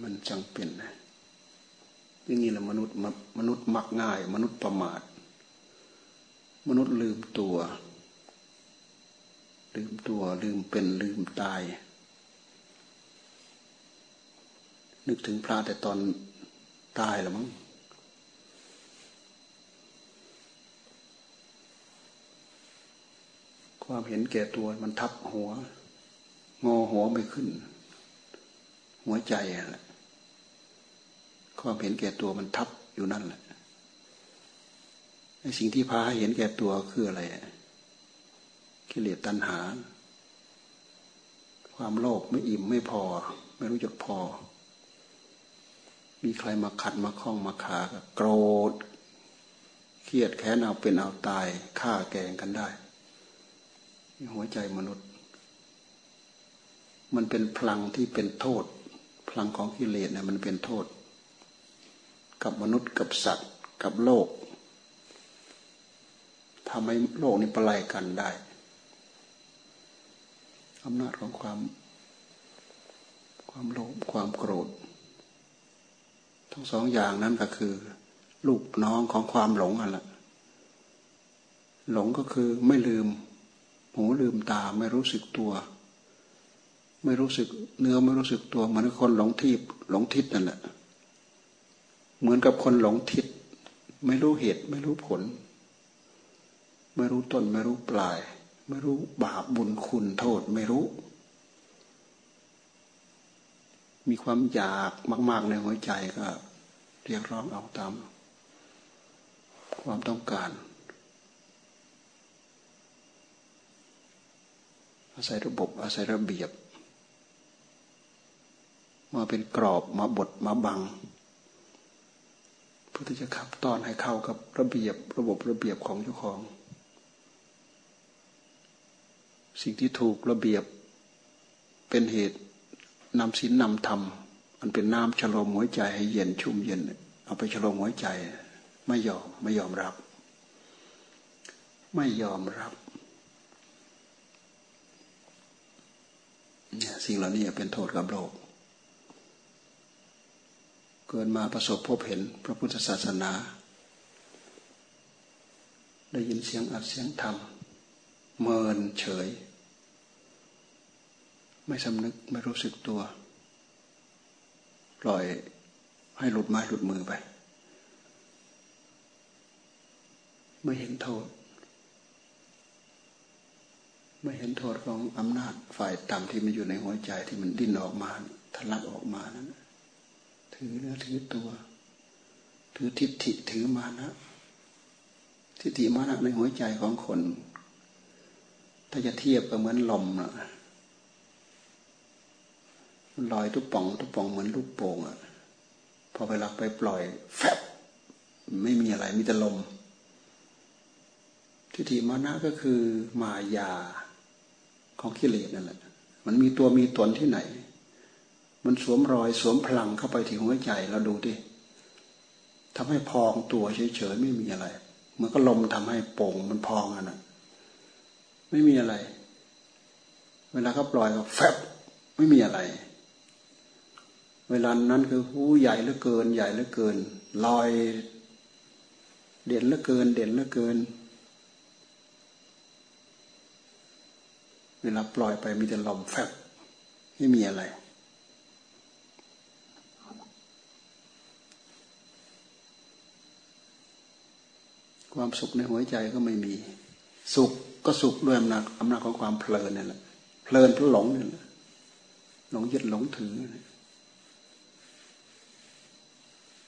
มันจังเป็นนะอย่างนี้แหละมนุษย์มนุษย์มักง่าย มนุษย์ประมาท มนุษย์ลืมตัว ลืมตัวลืมเป็นลืมตาย นึกถึงพระแต่ตอนตายแล้วมั้งความเห็นแก่ตัวมันทับหัว งอหัวไม่ขึ้น หัวใจแหละ ความเห็นแก่ตัวมันทับอยู่นั่นแหละสิ่งที่พาให้เห็นแก่ตัวคืออะไรกิเลสตัณหา ความโลภไม่อิ่มไม่พอ ไม่รู้จักพอ มีใครมาขัดมาคล้องมาขาก็โกรธเครียดแค้นเอาเป็นเอาตายฆ่าแกงกันได้ หัวใจมนุษย์ มันเป็นพลังที่เป็นโทษ พลังของกิเลสเนี่ยมันเป็นโทษ กับมนุษย์กับสัตว์ กับโลกทำให้โลกนี้ประไลกันได้อำนาจของความ ความโลภความโกรธ ทั้งสองอย่างนั้นก็คือ ลูกน้องของความหลงอะไรหลงก็คือไม่ลืม หูลืมตาไม่รู้สึกตัว ไม่รู้สึกเนื้อไม่รู้สึกตัวเหมือนคนหลงทิพหลงทิศนั่นแหละ เหมือนกับคนหลงทิศ ไม่รู้เหตุไม่รู้ผล ไม่รู้ต้นไม่รู้ปลาย ไม่รู้บาปบุญคุณโทษไม่รู้ มีความอยากมาก ๆ ในหัวใจก็ เรียกร้องเอาตามความต้องการ อาศัยระบบอาศัยระเบียบ มาเป็นกรอบมาบดมาบัง เพื่อที่จะขับตอนให้เข้ากับระเบียบระบบระเบียบของเจ้าของ สิ่งที่ถูกระเบียบเป็นเหตุนำศีลนำธรรมมันเป็นน้ำฉลมหัวใจให้เย็นชุ่มเย็น เอาไปฉลมหัวใจ ไม่ยอมไม่ยอมรับ ไม่ยอมรับเนี่ยสิ่งเหล่านี้เป็นโทษกับโลก เกิดมาประสบพบเห็นพระพุทธศาสนา ได้ยินเสียงอัดเสียงธรรม เมินเฉย ไม่สำนึกไม่รู้สึกตัว ปล่อยให้หลุดไม้หลุดมือไปไม่เห็นโทษ ไม่เห็นโทษของอำนาจฝ่ายต่ำที่มันอยู่ในหัวใจที่มันดิ้นออกมาทะลักออกมานั้น ถือเนื้อถือตัว ถือทิฏฐิถือมานะ ทิฏฐิมานะในหัวใจของคน ถ้าจะเทียบก็เหมือนลมนะมันลอยทุกป่องทุกป่องเหมือนลูกโป่งอะพอเวลาไปปล่อย แฟบไม่มีอะไรมีแต่ลม ทิฏฐิมานะก็คือมายาของกิเลสนั่นแหละ มันมีตัวมีตนที่ไหน มันสวมรอยสวมพลังเข้าไปถึงหัวใจเราดูดิทำให้พองตัวเฉยๆไม่มีอะไรเมื่อก็ลมทำให้โป่งมันพองอะนะไม่มีอะไร เวลาเขาปล่อยก็แฟบไม่มีอะไร เวลานั้นคือหูใหญ่เหลือเกิน ใหญ่เหลือเกิน ลอย เด่นเหลือเกิน เด่นเหลือเกิน เวลาปล่อยไปมีแต่ลมแฟบไม่มีอะไร ความสุขในหัวใจก็ไม่มี สุขก็สุขด้วยอำนาจอำนาจของความเพลินนี่แหละเพลินเพราะหลงนี่แหละหลงยึดหลงถือ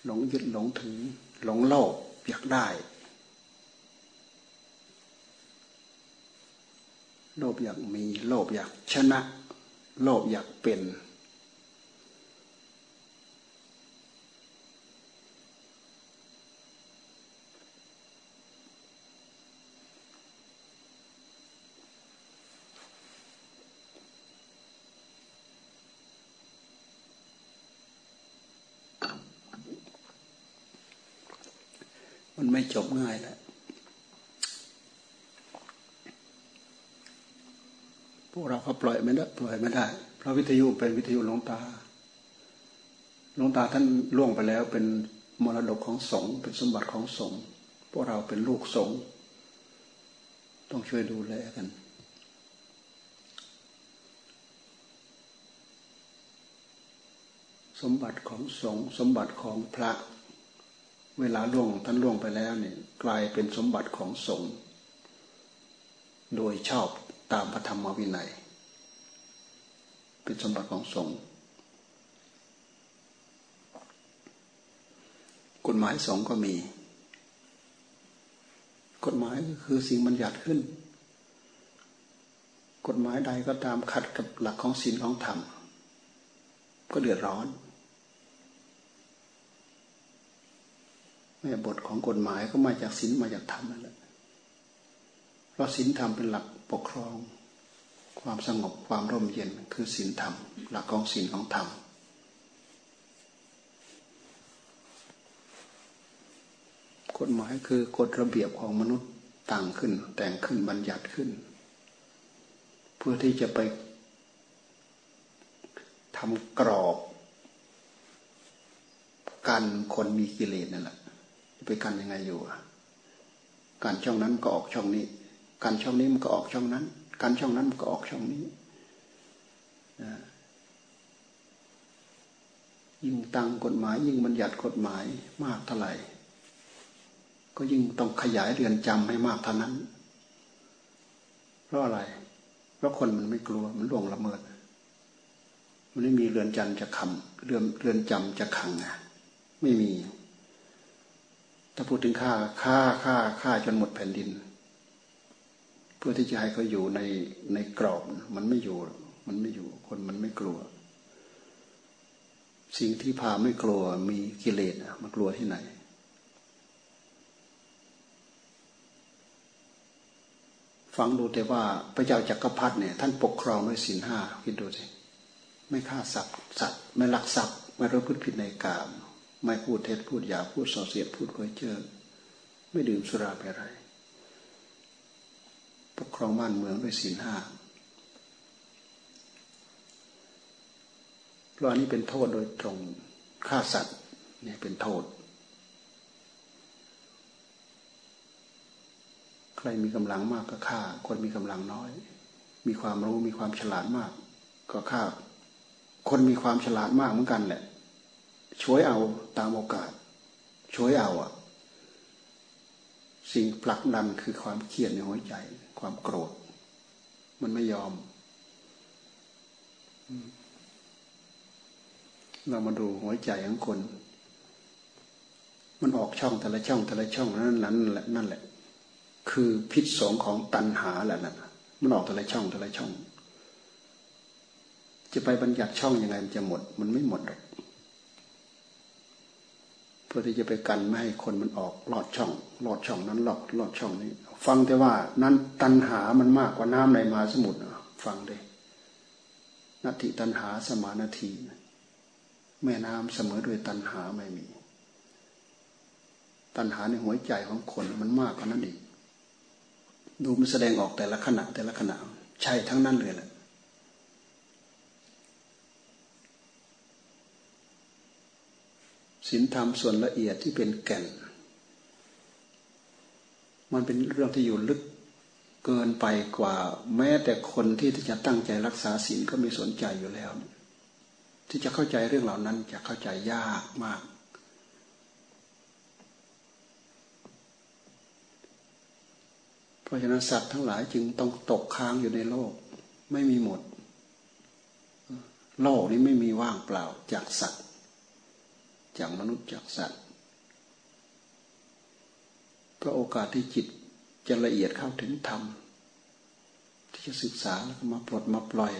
หลงยึดหลงถือ หลงโลภอยากได้โลภอยากมี โลภอยากชนะ โลภอยากเป็น ไม่จบง่ายแล้วพวกเราเขาปล่อยไม่ได้ปล่อยไม่ได้เพราะวิทยุเป็นวิทยุหลวงตาหลวงตาท่านล่วงไปแล้วเป็นมรดกของสงฆ์เป็นสมบัติของสงฆ์พวกเราเป็นลูกสงฆ์ต้องช่วยดูแลกัน สมบัติของสงฆ์สมบัติของพระ เวลาล่วงท่านล่วงไปแล้วเนี่ยกลายเป็นสมบัติของสงฆ์โดยชอบตามพระธรรมวินัย เป็นสมบัติของสงฆ์กฎหมายสงฆ์ก็มี กฎหมายก็คือสิ่งบัญญัติขึ้น กฎหมายใดก็ตามขัดกับหลักของศีลของธรรม ก็เดือดร้อน แม่บทของกฎหมายก็มาจากศีลมาจากธรรมนั่นแหละเพราะศีลธรรมเป็นหลักปกครอง ความสงบความร่มเย็นคือศีลธรรม หลักของศีลของธรรมกฎหมายคือกฎระเบียบของมนุษย์ต่างขึ้น แต่งขึ้นบัญญัติขึ้น เพื่อที่จะไปทำกรอบ กันคนมีกิเลสนั่นแหละ ไปกันยังไงอยู่การช่องนั้นก็ออกช่องนี้ การช่องนี้มันก็ออกช่องนั้น การช่องนั้นมันก็ออกช่องนี้ยิ่งตั้งกฎหมาย ยิ่งบัญญัติกฎหมายมากเท่าไหร่ ก็ยิ่งต้องขยายเรือนจำให้มากเท่านั้น เพราะอะไร เพราะคนมันไม่กลัวมันล่วงละเมิด มันไม่มีเรือนจำจะคำเรือนเรือนจำจะขังไงไม่มี ถ้าพูดถึงค่าค่าค่าค่าจนหมดแผ่นดิน เพื่อที่จะให้เขาอยู่ในในกรอบมันไม่อยู่ มันไม่อยู่ คนมันไม่กลัว สิ่งที่พาไม่กลัวมีกิเลสมันกลัวที่ไหน ฟังดูแต่ว่าพระเจ้าจักรพรรดิเนี่ยท่านปกครองด้วยศีลห้าคิดดูสิไม่ฆ่าสัตว์สัตว์ไม่ลักทรัพย์ไม่รู้พฤติผิดในกาม ไม่พูดเท็จพูดหยาพูดส่อเสียดพูดคอยเจอไม่ดื่มสุราไปอะไรปกครองบ้านเมืองด้วยศีลห้าเพราะอันนี้เป็นโทษโดยตรงฆ่าสัตว์เนี่ยเป็นโทษ ใครมีกำลังมากก็ฆ่า คนมีกำลังน้อย มีความรู้มีความฉลาดมาก ก็ฆ่า คนมีความฉลาดมากเหมือนกันแหละ ช่วยเอาตามโอกาส ช่วยเอาอะสิ่งผลักดันคือความเครียดในหัวใจ ความโกรธ มันไม่ยอม เรามาดูหัวใจของคน มันออกช่องแต่ละช่องแต่ละช่องนั้นนั้นแหละนั่นแหละ คือพิษสงของตัณหาแหละนั่นมันออกแต่ละช่องแต่ละช่อง จะไปบัญญัติช่องยังไงมันจะหมด มันไม่หมดหรอก พื่อที่จะไปกันไม่ให้คนมันออกลอดช่องลอดช่องนั้นลอดลอดช่องนี้ ฟังแต่ว่านั้นตัณหามันมากกว่าน้ำในมหาสมุทรฟังเลยนาทีตัณหาสมานาที แม่น้ำเสมอด้วยตัณหาไม่มี ตัณหาในหัวใจของคนมันมากกว่านั้นอีกดูมันแสดงออกแต่ละขณะแต่ละขณะ ใช่ทั้งนั้นเลยแหละ ศีลธรรมส่วนละเอียดที่เป็นแก่น มันเป็นเรื่องที่อยู่ลึกเกินไปกว่า แม้แต่คนที่จะตั้งใจรักษาศีลก็ไม่สนใจอยู่แล้ว ที่จะเข้าใจเรื่องเหล่านั้นจะเข้าใจยากมาก เพราะฉะนั้นสัตว์ทั้งหลายจึงต้องตกค้างอยู่ในโลก ไม่มีหมด โลกนี้ไม่มีว่างเปล่าจากสัตว์ จากมนุษย์จากสัตว์ เพราะโอกาสที่จิตจะละเอียดเข้าถึงธรรม ที่จะศึกษาแล้วก็มาปลดมาปล่อย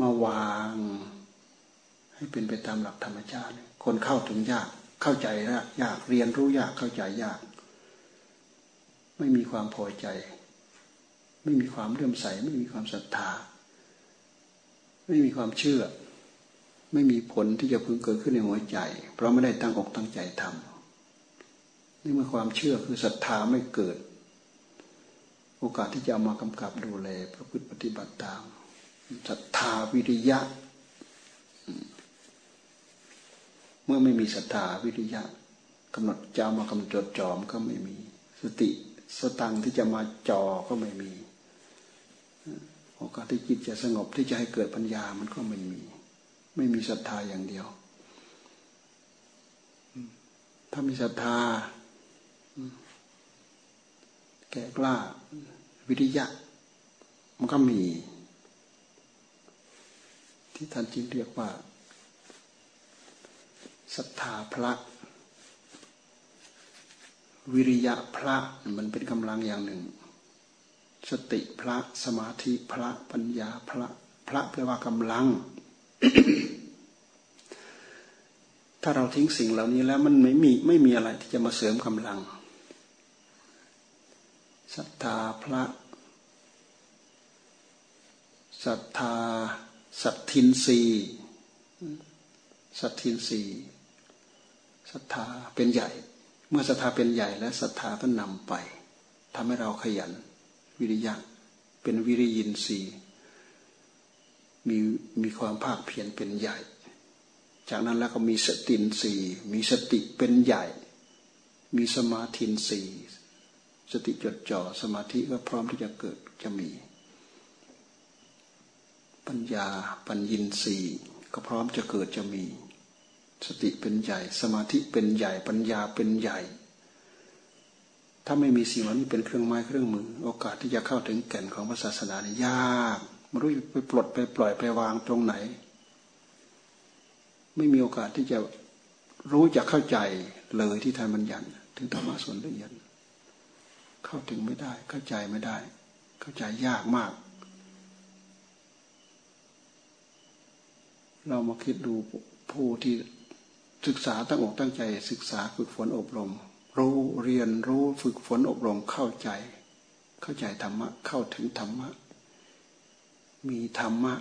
มาวาง ให้เป็นไปตามหลักธรรมชาติ คนเข้าถึงยากเข้าใจยากเรียนรู้ยากเข้าใจยาก ไม่มีความพอใจ ไม่มีความเลื่อมใส ไม่มีความศรัทธา ไม่มีความเชื่อ ไม่มีผลที่จะพึงเกิดขึ้นในหัวใจ เพราะไม่ได้ตั้งอกตั้งใจทำนี่เมื่อความเชื่อคือศรัทธาไม่เกิด โอกาสที่จะเอามากำกับดูแลประพฤติปฏิบัติตามศรัทธาวิริยะ เมื่อไม่มีศรัทธาวิริยะกำหนดจามากำหนดจดจอมก็ไม่มี สติสตังที่จะมาจอก็ไม่มีโอกาสที่จิตจะสงบที่จะให้เกิดปัญญามันก็ไม่มี ไม่มีศรัทธาอย่างเดียว ถ้ามีศรัทธา แก่กล้า วิริยะ มันก็มี ที่ท่านจึงเรียกว่าศรัทธาพระ วิริยะพระมันเป็นกำลังอย่างหนึ่ง สติพระสมาธิพระปัญญาพระ พระแปลว่ากำลัง ถ้าเราทิ้งสิ่งเหล่านี้แล้วมันไม่มีไม่มีอะไรที่จะมาเสริมกำลังศรัทธาพระศรัทธาสัตทินรีสัตทินรีศรัทธาเป็นใหญ่ เมื่อศรัทธาเป็นใหญ่และศรัทธาก็นำไปทำให้เราขยัน วิริยะเป็นวิริยินทรีย์ มีมีความภาคเพียรเป็นใหญ่ จากนั้นแล้วก็มีสตินสีมีสติเป็นใหญ่ มีสมาธินสีสติจดจ่อสมาธิก็พร้อมที่จะเกิดจะมี ปัญญาปัญญินสีก็พร้อมจะเกิดจะมี สติเป็นใหญ่ สมาธิเป็นใหญ่ ปัญญาเป็นใหญ่ ถ้าไม่มีสิ่งเหล่านี้เป็นเครื่องไม้เครื่องมือ โอกาสที่จะเข้าถึงแก่นของพระศาสนานี่ยาก ไม่รู้ไปปลดไปปล่อยไปวางตรงไหน ไม่มีโอกาสที่จะรู้จะเข้าใจเลยที่ทานบัญญัติถึงธรรมะส่วนละเอียดเข้าถึงไม่ได้ เข้าใจไม่ได้ เข้าใจยากมาก เรามาคิดดูผู้ที่ศึกษาตั้งอกตั้งใจ ศึกษาฝึกฝนอบรม รู้เรียนรู้ฝึกฝนอบรมเข้าใจ เข้าใจธรรมะเข้าถึงธรรมะ มีธรรมะ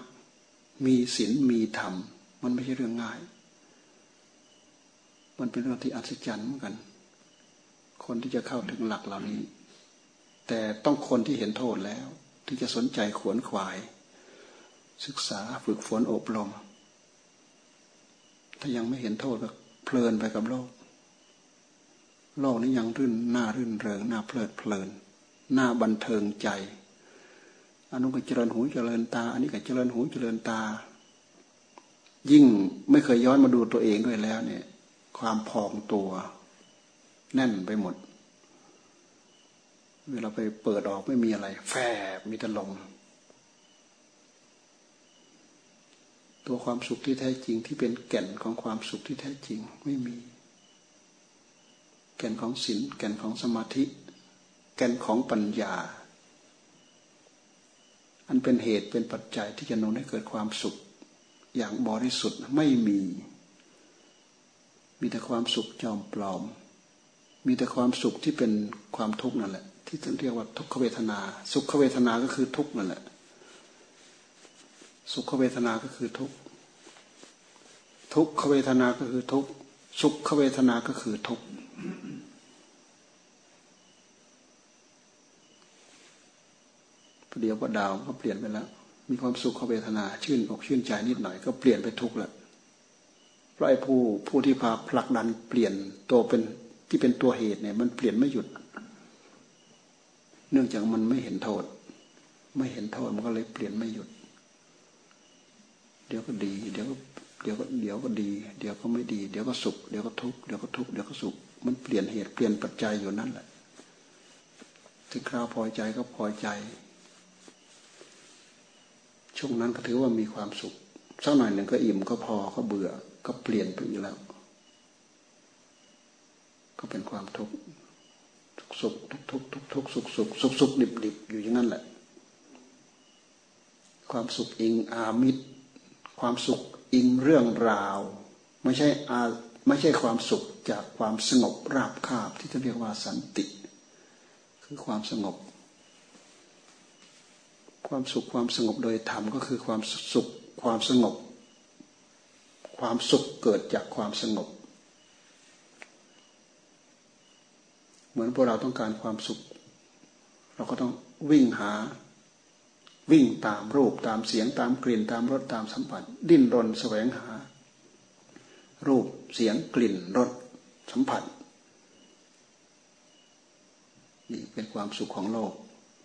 มีศีลมีธรรม มันไม่ใช่เรื่องง่าย มันเป็นเรื่องที่อัศจรรย์เหมือนกัน คนที่จะเข้าถึงหลักเหล่านี้ แต่ต้องคนที่เห็นโทษแล้ว ที่จะสนใจขวนขวาย ศึกษาฝึกฝนอบรม ถ้ายังไม่เห็นโทษก็เพลินไปกับโลก โลกนี้ยังรื่นหน้ารื่นเริงหน้าเพลิดเพลินหน้าบันเทิงใจ อันนู้นก็เจริญหูเจริญตา อันนี้ก็เจริญหูเจริญตา ยิ่งไม่เคยย้อนมาดูตัวเองด้วยแล้ว เนี่ย ความพองตัว แน่นไปหมด เวลาไปเปิดออกไม่มีอะไร แฝบมีแต่ลมตัวความสุขที่แท้จริงที่เป็นแก่นของความสุขที่แท้จริงไม่มี แก่นของศีลแก่นของสมาธิ แก่นของปัญญา อันเป็นเหตุเป็นปัจจัยที่จะนำให้เกิดความสุข อย่างบริสุทธิ์ไม่มี มีแต่ความสุขจอมปลอม มีแต่ความสุขที่เป็นความทุกข์นั่นแหละ ที่เรียกว่าทุกขเวทนา สุขเวทนาก็คือทุกข์นั่นแหละ สุขเวทนาก็คือทุกข์ทุกขเวทนาก็คือทุกข์สุขเวทนาก็คือทุกข์ เดี๋ยวก็ดาวก็เปลี่ยนไปแล้ว มีความสุขเขาเวทนาชื่นอกชื่นใจนิดหน่อยก็เปลี่ยนไปทุกข์ล้วเพราะไอ้ผู้ผู้ที่พาผลักดันเปลี่ยนตัวเป็นที่เป็นตัวเหตุเนี่ย มันเปลี่ยนไม่หยุด เนื่องจากมันไม่เห็นโทษ ไม่เห็นโทษมันก็เลยเปลี่ยนไม่หยุด เดี๋ยวก็ดี เดี๋ยวก็เดี๋ยวก็เดี๋ยวก็ดี เดี๋ยวก็ไม่ดี เดี๋ยวก็สุข เดี๋ยวก็ทุกข์เดี๋ยวก็ทุกข์เดี๋ยวก็สุข มันเปลี่ยนเหตุเปลี่ยนปัจจัยอยู่นั่นแหละ ถึงคราวพอใจก็พอใจ ช่วงนั้นก็ถือว่ามีความสุขสักหน่อยหนึ่งก็อิ่มก็พอก็เบื่อ ก็เปลี่ยนไปอีกแล้ว ก็เป็นความทุกข์ทุกสุขทุกทุกทุกทุกสุขสุขสุขสุขดิบดิบอยู่อย่างนั้นแหละ ความสุขอิงอามิตร ความสุขอิงเรื่องราว ไม่ใช่อาไม่ใช่ความสุขจากความสงบราบคาบที่จะเรียกว่าสันติ คือความสงบ ความสุขความสงบโดยธรรมก็คือความสุขความสงบ ความสุขเกิดจากความสงบ เหมือนพวกเราต้องการความสุข เราก็ต้องวิ่งหา วิ่งตามรูปตามเสียงตามกลิ่นตามรสตามสัมผัส ดิ้นรนแสวงหา รูปเสียงกลิ่นรสสัมผัสนี่เป็นความสุขของโลก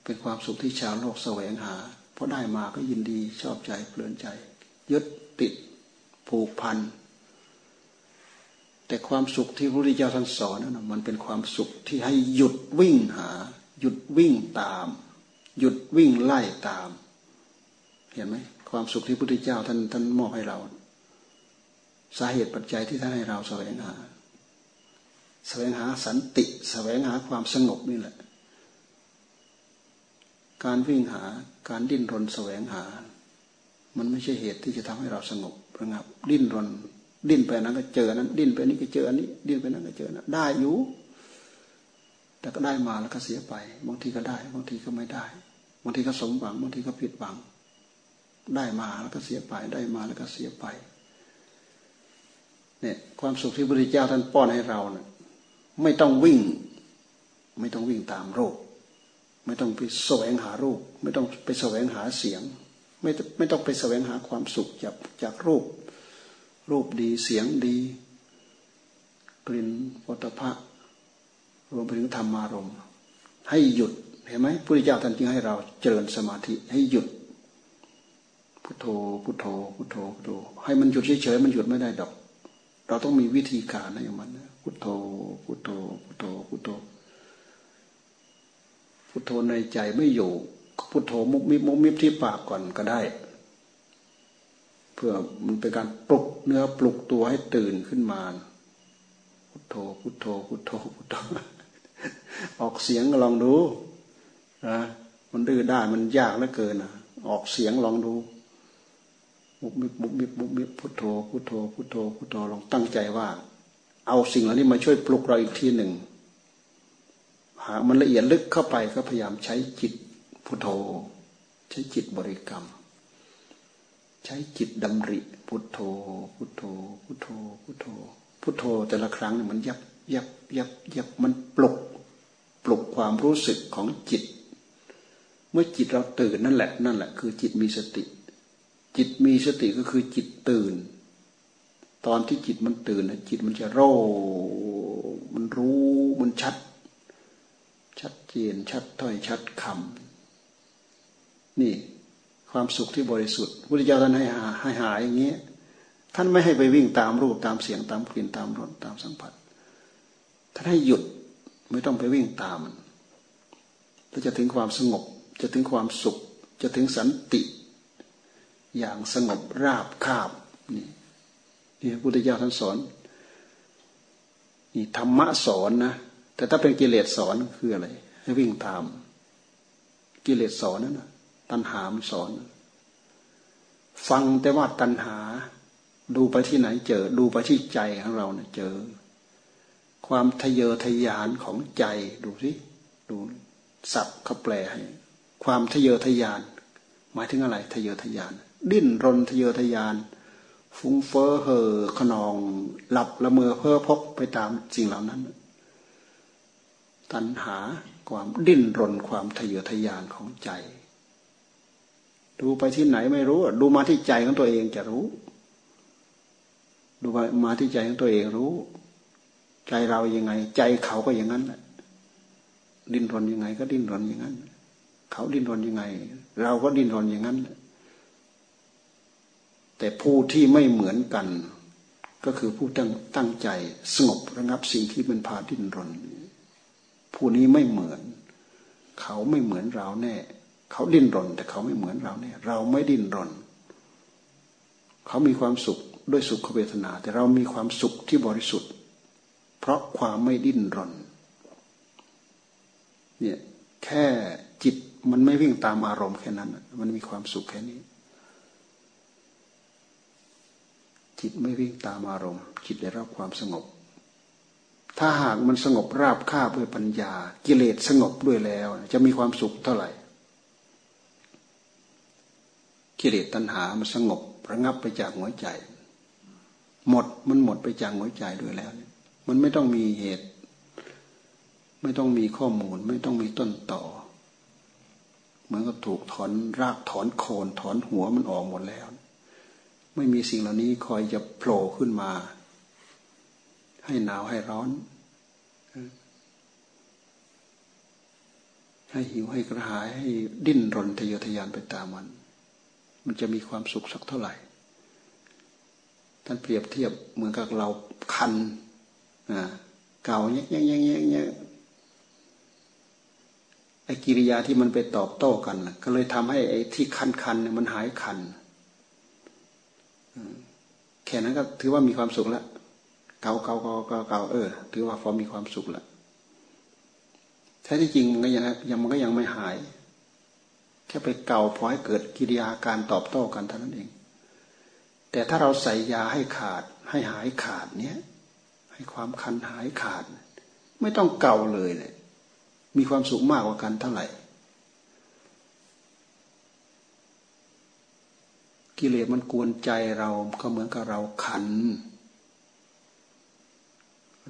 เป็นความสุขที่ชาวโลกแสวงหาพอได้มาก็ยินดีชอบใจเพลินใจ ยึดติดผูกพัน แต่ความสุขที่พระพุทธเจ้าท่านสอนนั้นมันเป็นความสุขที่ให้หยุดวิ่งหา หยุดวิ่งตาม หยุดวิ่งไล่ตาม เห็นไหมความสุขที่พระพุทธเจ้าท่านท่านมอบให้เรา สาเหตุปัจจัยที่ท่านให้เราแสวงหาแสวงหาสันติแสวงหาความสงบนี่แหละ การวิ่งหาการดิ้นรนแสวงหา มันไม่ใช่เหตุที่จะทำให้เราสงบระงับ ดิ้นรน ดิ้นไปนั้นก็เจอนั้น ดิ้นไปนี้ก็เจออันนี้ ดิ้นไปนั้นก็เจอนั้นได้อยู่ แต่ก็ได้มาแล้วก็เสียไป บางทีก็ได้ บางทีก็ไม่ได้ บางทีก็สมหวัง บางทีก็ผิดหวัง ได้มาแล้วก็เสียไป ได้มาแล้วก็เสียไป เนี่ยความสุขที่พระพุทธเจ้าท่านป้อนให้เราเนี่ยไม่ต้องวิ่ง ไม่ต้องวิ่งตามโรค ไม่ต้องไปแสวงหารูป ไม่ต้องไปแสวงหาเสียง ไม่ไม่ต้องไปแสวงหาความสุขจากจากรูป รูปดีเสียงดี กลิ่นวัตภะรวมไปถึงธรรมารมให้หยุดเห็นไหมพระพุทธเจ้าท่านจึงให้เราเจริญสมาธิให้หยุดพุทโธพุทโธพุทโธพุทโธให้มันหยุดเฉยๆมันหยุดไม่ได้ดอก เราต้องมีวิธีการให้มันพุทโธพุทโธพุทโธพุทโธ พุทโธในใจไม่อยู่พุทโธมุกมิบมุกมิบที่ปากก่อนก็ได้ เพื่อมันเป็นการปลุกเนื้อปลุกตัวให้ตื่นขึ้นมา พุทโธพุทโธพุทโธพุทโธออกเสียงลองดูนะมันดื้อได้มันยากเหลือเกินนะออกเสียงลองดูบุบมิบบุบมิบบุบมิบพุทโธพุทโธพุทโธพุทโธลองตั้งใจว่า เอาสิ่งเหล่านี้มาช่วยปลุกเราอีกทีหนึ่ง หากมันละเอียดลึกเข้าไปก็พยายามใช้จิตพุทโธ ใช้จิตบริกรรม ใช้จิตดำริ พุทโธ พุทโธ พุทโธ พุทโธ พุทโธแต่ละครั้งมันยับยับยับยับมันปลุกปลุกความรู้สึกของจิต เมื่อจิตเราตื่นนั่นแหละ นั่นแหละ คือจิตมีสติ จิตมีสติก็คือจิตตื่น ตอนที่จิตมันตื่นนะจิตมันจะโรมันรู้มันชัด ชัดเจนชัดถ้อยชัดคำนี่ความสุขที่บริสุทธิ์พุทธเจ้าท่านให้หาให้หาอย่างนี้ยท่านไม่ให้ไปวิ่งตามรูปตามเสียงตามกลิ่นตามรสตามสัมผัสท่านให้หยุดไม่ต้องไปวิ่งตามมันแล้วจะถึงความสงบจะถึงความสุข จะถึงสันติ อย่างสงบราบคาบนี่นี่พุทธเจ้าท่านสอนนี่ธรรมะสอนนะ แต่ถ้าเป็นกิเลสสอนคืออะไร ให้วิ่งตาม กิเลสสอนนั่นนะตัณหามสอน ฟังแต่ว่าตัณหา ดูไปที่ไหนเจอ ดูไปที่ใจของเราเนี่ยเจอ ความทะเยอทะยานของใจดูสิดูสับเขาแปลให้ความทะเยอทะยาน หมายถึงอะไรทะเยอทะยาน ดิ้นรนทะเยอทะยาน ฟุ้งเฟ้อเห่อขนอง หลับละเมอเพ้อพกไปตามสิ่งเหล่านั้น ตัณหาความดิ้นรนความทะเยอทะยานของใจ ดูไปที่ไหนไม่รู้ ดูมาที่ใจของตัวเองจะรู้ ดูมาที่ใจของตัวเองรู้ ใจเรายังไง ใจเขาก็อย่างนั้นแหละดิ้นรนยังไง ก็ดิ้นรนอย่างนั้น เขาดิ้นรนยังไง เราก็ดิ้นรนอย่างนั้น แต่ผู้ที่ไม่เหมือนกัน ก็คือผู้ตั้งตั้งใจ สงบระงับสิ่งที่เป็นพาดิ้นรน ผู้นี้ไม่เหมือน เขาไม่เหมือนเราแน่ เขาดิ้นรน แต่เขาไม่เหมือนเราเนี่ยเราไม่ดิ้นรน เขามีความสุขด้วยสุขเวทนา แต่เรามีความสุขที่บริสุทธิ์ เพราะความไม่ดิ้นรนเนี่ยแค่จิตมันไม่วิ่งตามอารมณ์แค่นั้น มันมีความสุขแค่นี้ จิตไม่วิ่งตามอารมณ์ จิตได้รับความสงบ ถ้าหากมันสงบราบคาบด้วยปัญญา กิเลสสงบด้วยแล้ว จะมีความสุขเท่าไหร่ กิเลสตัณหามันสงบระงับไปจากหัวใจ หมดมันหมดไปจากหัวใจด้วยแล้ว มันไม่ต้องมีเหตุ ไม่ต้องมีข้อมูล ไม่ต้องมีต้นต่อเหมือนกับถูกถอนรากถอนโคนถอนหัวมันออกหมดแล้ว ไม่มีสิ่งเหล่านี้คอยจะโผล่ขึ้นมา ให้หนาวให้ร้อน ให้หิวให้กระหาย ให้ดิ้นรนทะเยอทะยานไปตามมัน มันจะมีความสุขสักเท่าไหร่ ท่านเปรียบเทียบเหมือนกับเราคันเก่าเนี้ยเนี้ยเนี้ยเนี้ยไอ้กิริยาที่มันไปตอบโต้กันก็เลยทำให้ไอ้ที่คันคันเนี่ยมันหายคันแค่นั้นก็ถือว่ามีความสุขแล้ว เก่าเก่าเก่าเก่าเก่าเออถือว่าพอมีความสุขล้วแท้ที่จริงมันก็ยังยังมันก็ยังไม่หาย แค่ไปเก่าพอให้เกิดกิริยาการตอบโต้กันเท่านั้นเอง แต่ถ้าเราใส่ยาให้ขาด ให้หายขาดเนี้ยให้ความคันหายขาด ไม่ต้องเก่าเลยเลยมีความสุขมากกว่ากันเท่าไหร่กิเลสมันกวนใจเราก็เหมือนกับเราขัน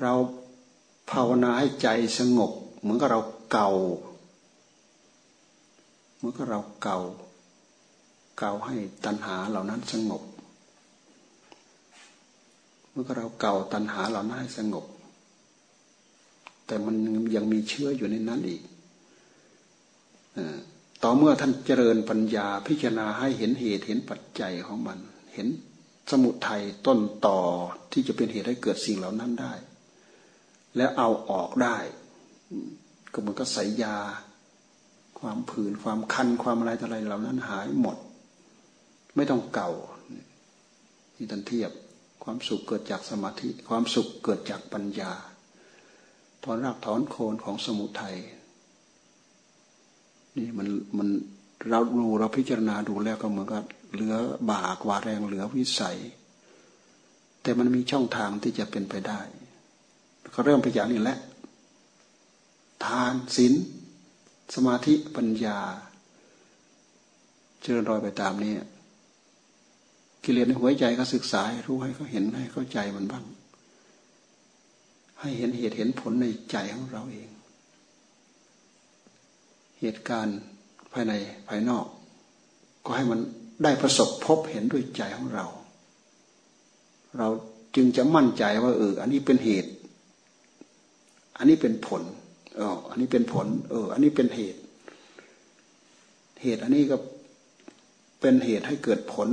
เราภาวนาให้ใจสงบ เหมือนกับเราเก่าเหมือนกับเราเก่า เก่าให้ตัณหาเหล่านั้นสงบเมื่อเราเก่าตัณหาเหล่านั้นให้สงบ แต่มันยังมีเชื้ออยู่ในนั้นอีกต่อเมื่อท่านเจริญปัญญาพิจารณาให้เห็นเหตุเห็นปัจจัยของมัน เห็นสมุทัยต้นต่อที่จะเป็นเหตุให้เกิดสิ่งเหล่านั้นได้ แล้วเอาออกได้ ก็เหมือนกับใส่ยา ความผื่นความคันความอะไรอะไรเหล่านั้นหายหมด ไม่ต้องเก่าที่ท่านเทียบความสุขเกิดจากสมาธิ ความสุขเกิดจากปัญญา ถอนรากถอนโคนของสมุทัยนี่มันมันเราดูเราพิจารณาดูแล้วก็เหมือนกับเหลือบากว่าแรงเหลือวิสัย แต่มันมีช่องทางที่จะเป็นไปได้ ก็เริ่มไปจากนี้แหละทานศีลสมาธิปัญญา เจริญรอยไปตามนี้กิเลสในหัวใจก็ศึกษาให้รู้ให้เขาเห็นให้เข้าใจมันบ้าง ให้เห็นเหตุเห็นผลในใจของเราเอง เหตุการณ์ภายในภายนอก ก็ให้มันได้ประสบพบเห็นด้วยใจของเรา เราจึงจะมั่นใจว่าเอออันนี้เป็นเหตุ อันนี้เป็นผลเอออันนี้เป็นผล เออ อันนี้เป็นเหตุ เหตุอันนี้ก็เป็นเหตุให้เกิดผล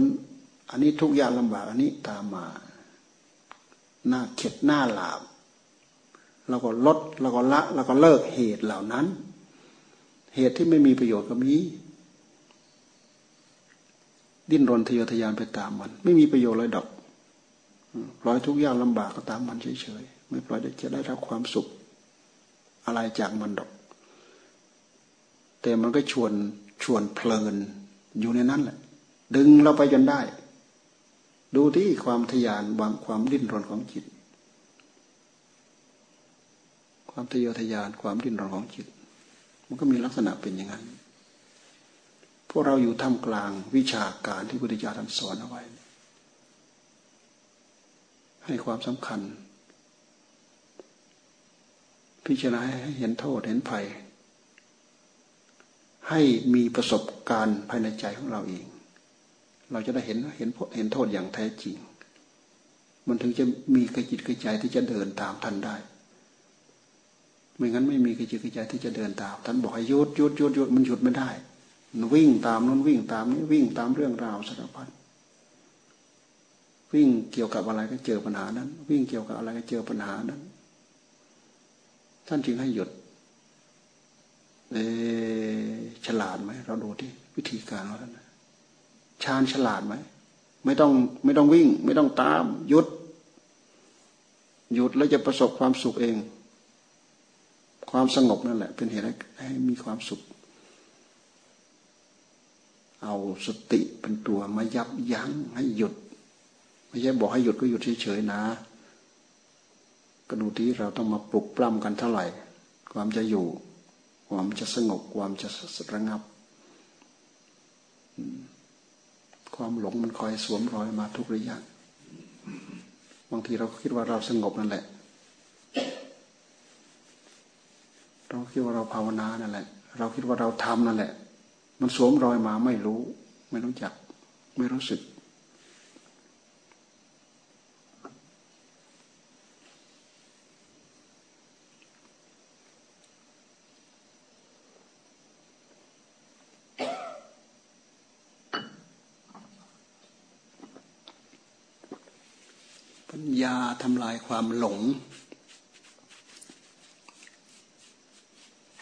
อันนี้ทุกอย่างลำบากอันนี้ตามมาหน้าเข็ดหน้าหลาบเราก็ลดเราก็ละเราก็เลิกเหตุเหล่านั้น เหตุที่ไม่มีประโยชน์ก็มีดิ้นรนทะเยอทะยานไปตามมัน ไม่มีประโยชน์เลยดอกปล่อยทุกอย่างลำบากก็ตามมันเฉยๆไม่ปล่อยจะได้รับความสุข อะไรจากมันดอก แต่มันก็ชวนชวนเพลินอยู่ในนั้นแหละ ดึงเราไปจนได้ ดูที่ความทยานวางความดิ้นรนของจิต ความทะเยอทะยานความดิ้นรนของจิต มันก็มีลักษณะเป็นอย่างนั้น พวกเราอยู่ท่ามกลางวิชาการที่พุทธิยาท่านสอนเอาไว้ ให้ความสำคัญ พิจารณาให้เห็นโทษเห็นภัย ให้มีประสบการณ์ภายในใจของเราเอง เราจะได้เห็นเห็นเห็นโทษอย่างแท้จริง มันถึงจะมีกระจิตกระใจที่จะเดินตามท่านได้ ไม่งั้นไม่มีกระจิตกระใจที่จะเดินตาม ท่านบอกให้หยุดหยุดหยุดหยุดมันหยุดไม่ได้มันวิ่งตามนั้นวิ่งตามนี้วิ่งตามเรื่องราวสารพัดวิ่งเกี่ยวกับอะไรก็เจอปัญหานั้น วิ่งเกี่ยวกับอะไรก็เจอปัญหานั้น ท่านจึงให้หยุดเอฉลาดไหมเราดูที่วิธีการของท่านชาญฉลาดไหมไม่ต้องไม่ต้องวิ่ง ไม่ต้องตามหยุด หยุดแล้วจะประสบความสุขเอง ความสงบนั่นแหละ เป็นเหตุให้มีความสุข เอาสติเป็นตัวมายับยั้งให้หยุด ไม่ใช่บอกให้หยุดก็หยุดเฉยๆนะ ก็ดูที่เราต้องมาปลุกปล้ำกันเท่าไหร่ ความจะอยู่ ความจะสงบ ความจะระงับ ความหลงมันคอยสวมรอยมาทุกระยะ บางทีเราคิดว่าเราสงบนั่นแหละ เราคิดว่าเราภาวนานั่นแหละ เราคิดว่าเราทำนั่นแหละ มันสวมรอยมาไม่รู้ ไม่รู้จัก ไม่รู้สึก ปัญญา ทำลายความหลง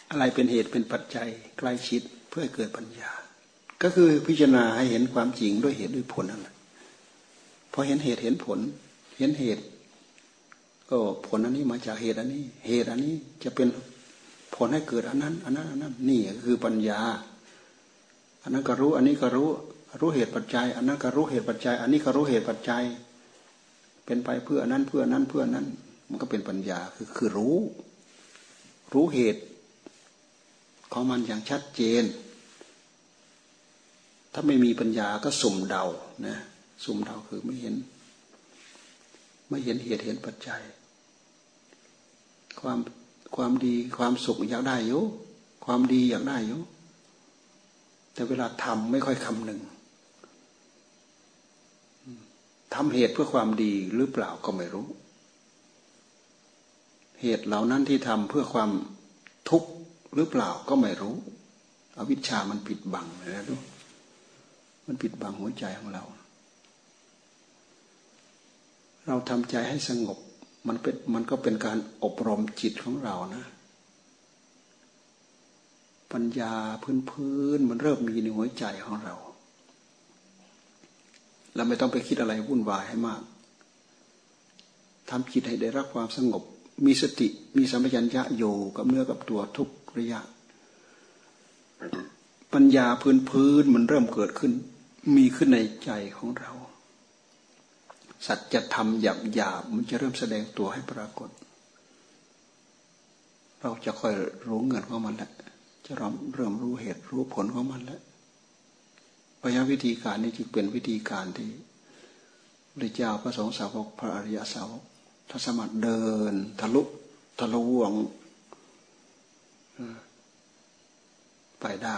อะไรเป็นเหตุเป็นปัจจัยใกล้ชิดเพื่อเกิดปัญญา ก็คือพิจารณาให้เห็นความจริงด้วยเหตุด้วยผลนั่นแหละพอเห็นเหตุเห็นผล เห็นเหตุ ก็ผลอันนี้มาจากเหตุอันนี้ เหตุอันนี้จะเป็นผลให้เกิดอันนั้นอันนั้นอันนั้นนี่คือปัญญา อันนั้นก็รู้ อันนี้ก็รู้ รู้เหตุปัจจัย อันนั้นก็รู้เหตุปัจจัย อันนี้ก็รู้เหตุปัจจัย เป็นไปเพื่อนนั้นเพื่อนั้นเพื่อนั้น มันก็เป็นปัญญาคือคือรู้ รู้เหตุ ของมันอย่างชัดเจน ถ้าไม่มีปัญญาก็สุ่มเดานะสุ่มเดาคือไม่เห็น ไม่เห็นเหตุเห็นปัจจัย ความความดีความสุขอยากได้อยู่ความดีอยากได้อยู่แต่เวลาทำไม่ค่อยคำหนึ่ง ทำเหตุเพื่อความดีหรือเปล่าก็ไม่รู้ เหตุเหล่านั้นที่ทำเพื่อความทุกข์หรือเปล่าก็ไม่รู้ อวิชชามันปิดบังนะดูมันปิดบังหัวใจของเรา เราทำใจให้สงบ มันเป็นมันก็เป็นการอบรมจิตของเรานะ ปัญญาพื้นพื้นมันเริ่มมีในหัวใจของเรา เราไม่ต้องไปคิดอะไรวุ่นวายให้มากทำจิตให้ได้รับความสงบ มีสติมีสัมปชัญญะอยู่กับเนื้อกับตัวทุกระยะ ปัญญาพื้นพื้นมันเริ่มเกิดขึ้น มีขึ้นในใจของเรา สัจธรรมหยาบหยาบมันจะเริ่มแสดงตัวให้ปรากฏ เราจะค่อยรู้เงินของมันแล้วจะเริ่มเริ่มรู้เหตุรู้ผลของมันแล้ว พยาวิธีการนี้จึงเป็นวิธีการที่พระเจ้าพระสงฆ์สาวกพระอริยสาวกทัศมัดเดิน ทะลุทะลวง ไปได้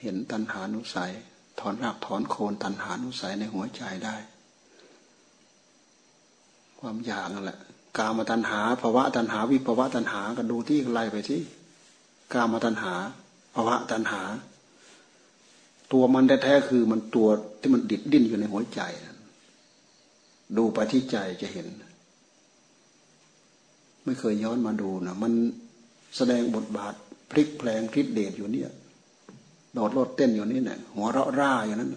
เห็นตัณหานุสัย ถอนรากถอนโคนตัณหานุสัยในหัวใจได้ ความอยากนั่นแหละ กามาตัณหาภาวะตัณหา วิภาวะตัณหาก็ดูที่ไล่ไปที่กามาตัณหาภาวะตัณหา ตัวมันแท้ๆคือมันตัวที่มันดิดดิ้นอยู่ในหัวใจ ดูไปที่ใจจะเห็น ไม่เคยย้อนมาดูนะมันแสดงบทบาทพลิกแปลงพลิกเดชอยู่เนี่ยโดดโลดเต้นอยู่นี่แหละหัวเราะร่าอย่างนั้น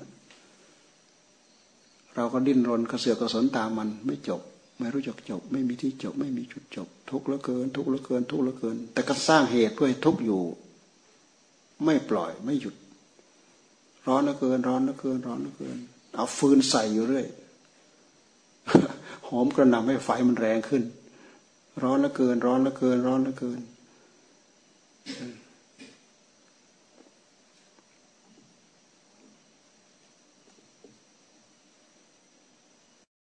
เราก็ดิ้นรนกระเสือกกระสนตามมันไม่จบ ไม่รู้จักจบ ไม่มีที่จบ ไม่มีจุดจบ ทุกข์เหลือเกิน ทุกข์เหลือเกิน ทุกข์เหลือเกิน แต่ก็สร้างเหตุเพื่อให้ทุกข์อยู่ ไม่ปล่อยไม่หยุด ร้อนเหลือเกิน ร้อนเหลือเกิน ร้อนเหลือเกิน เอาฟืนใส่อยู่เรื่อยหอมกระหน่ำให้ไฟมันแรงขึ้น ร้อนเหลือเกิน ร้อนเหลือเกิน ร้อนเหลือเกิน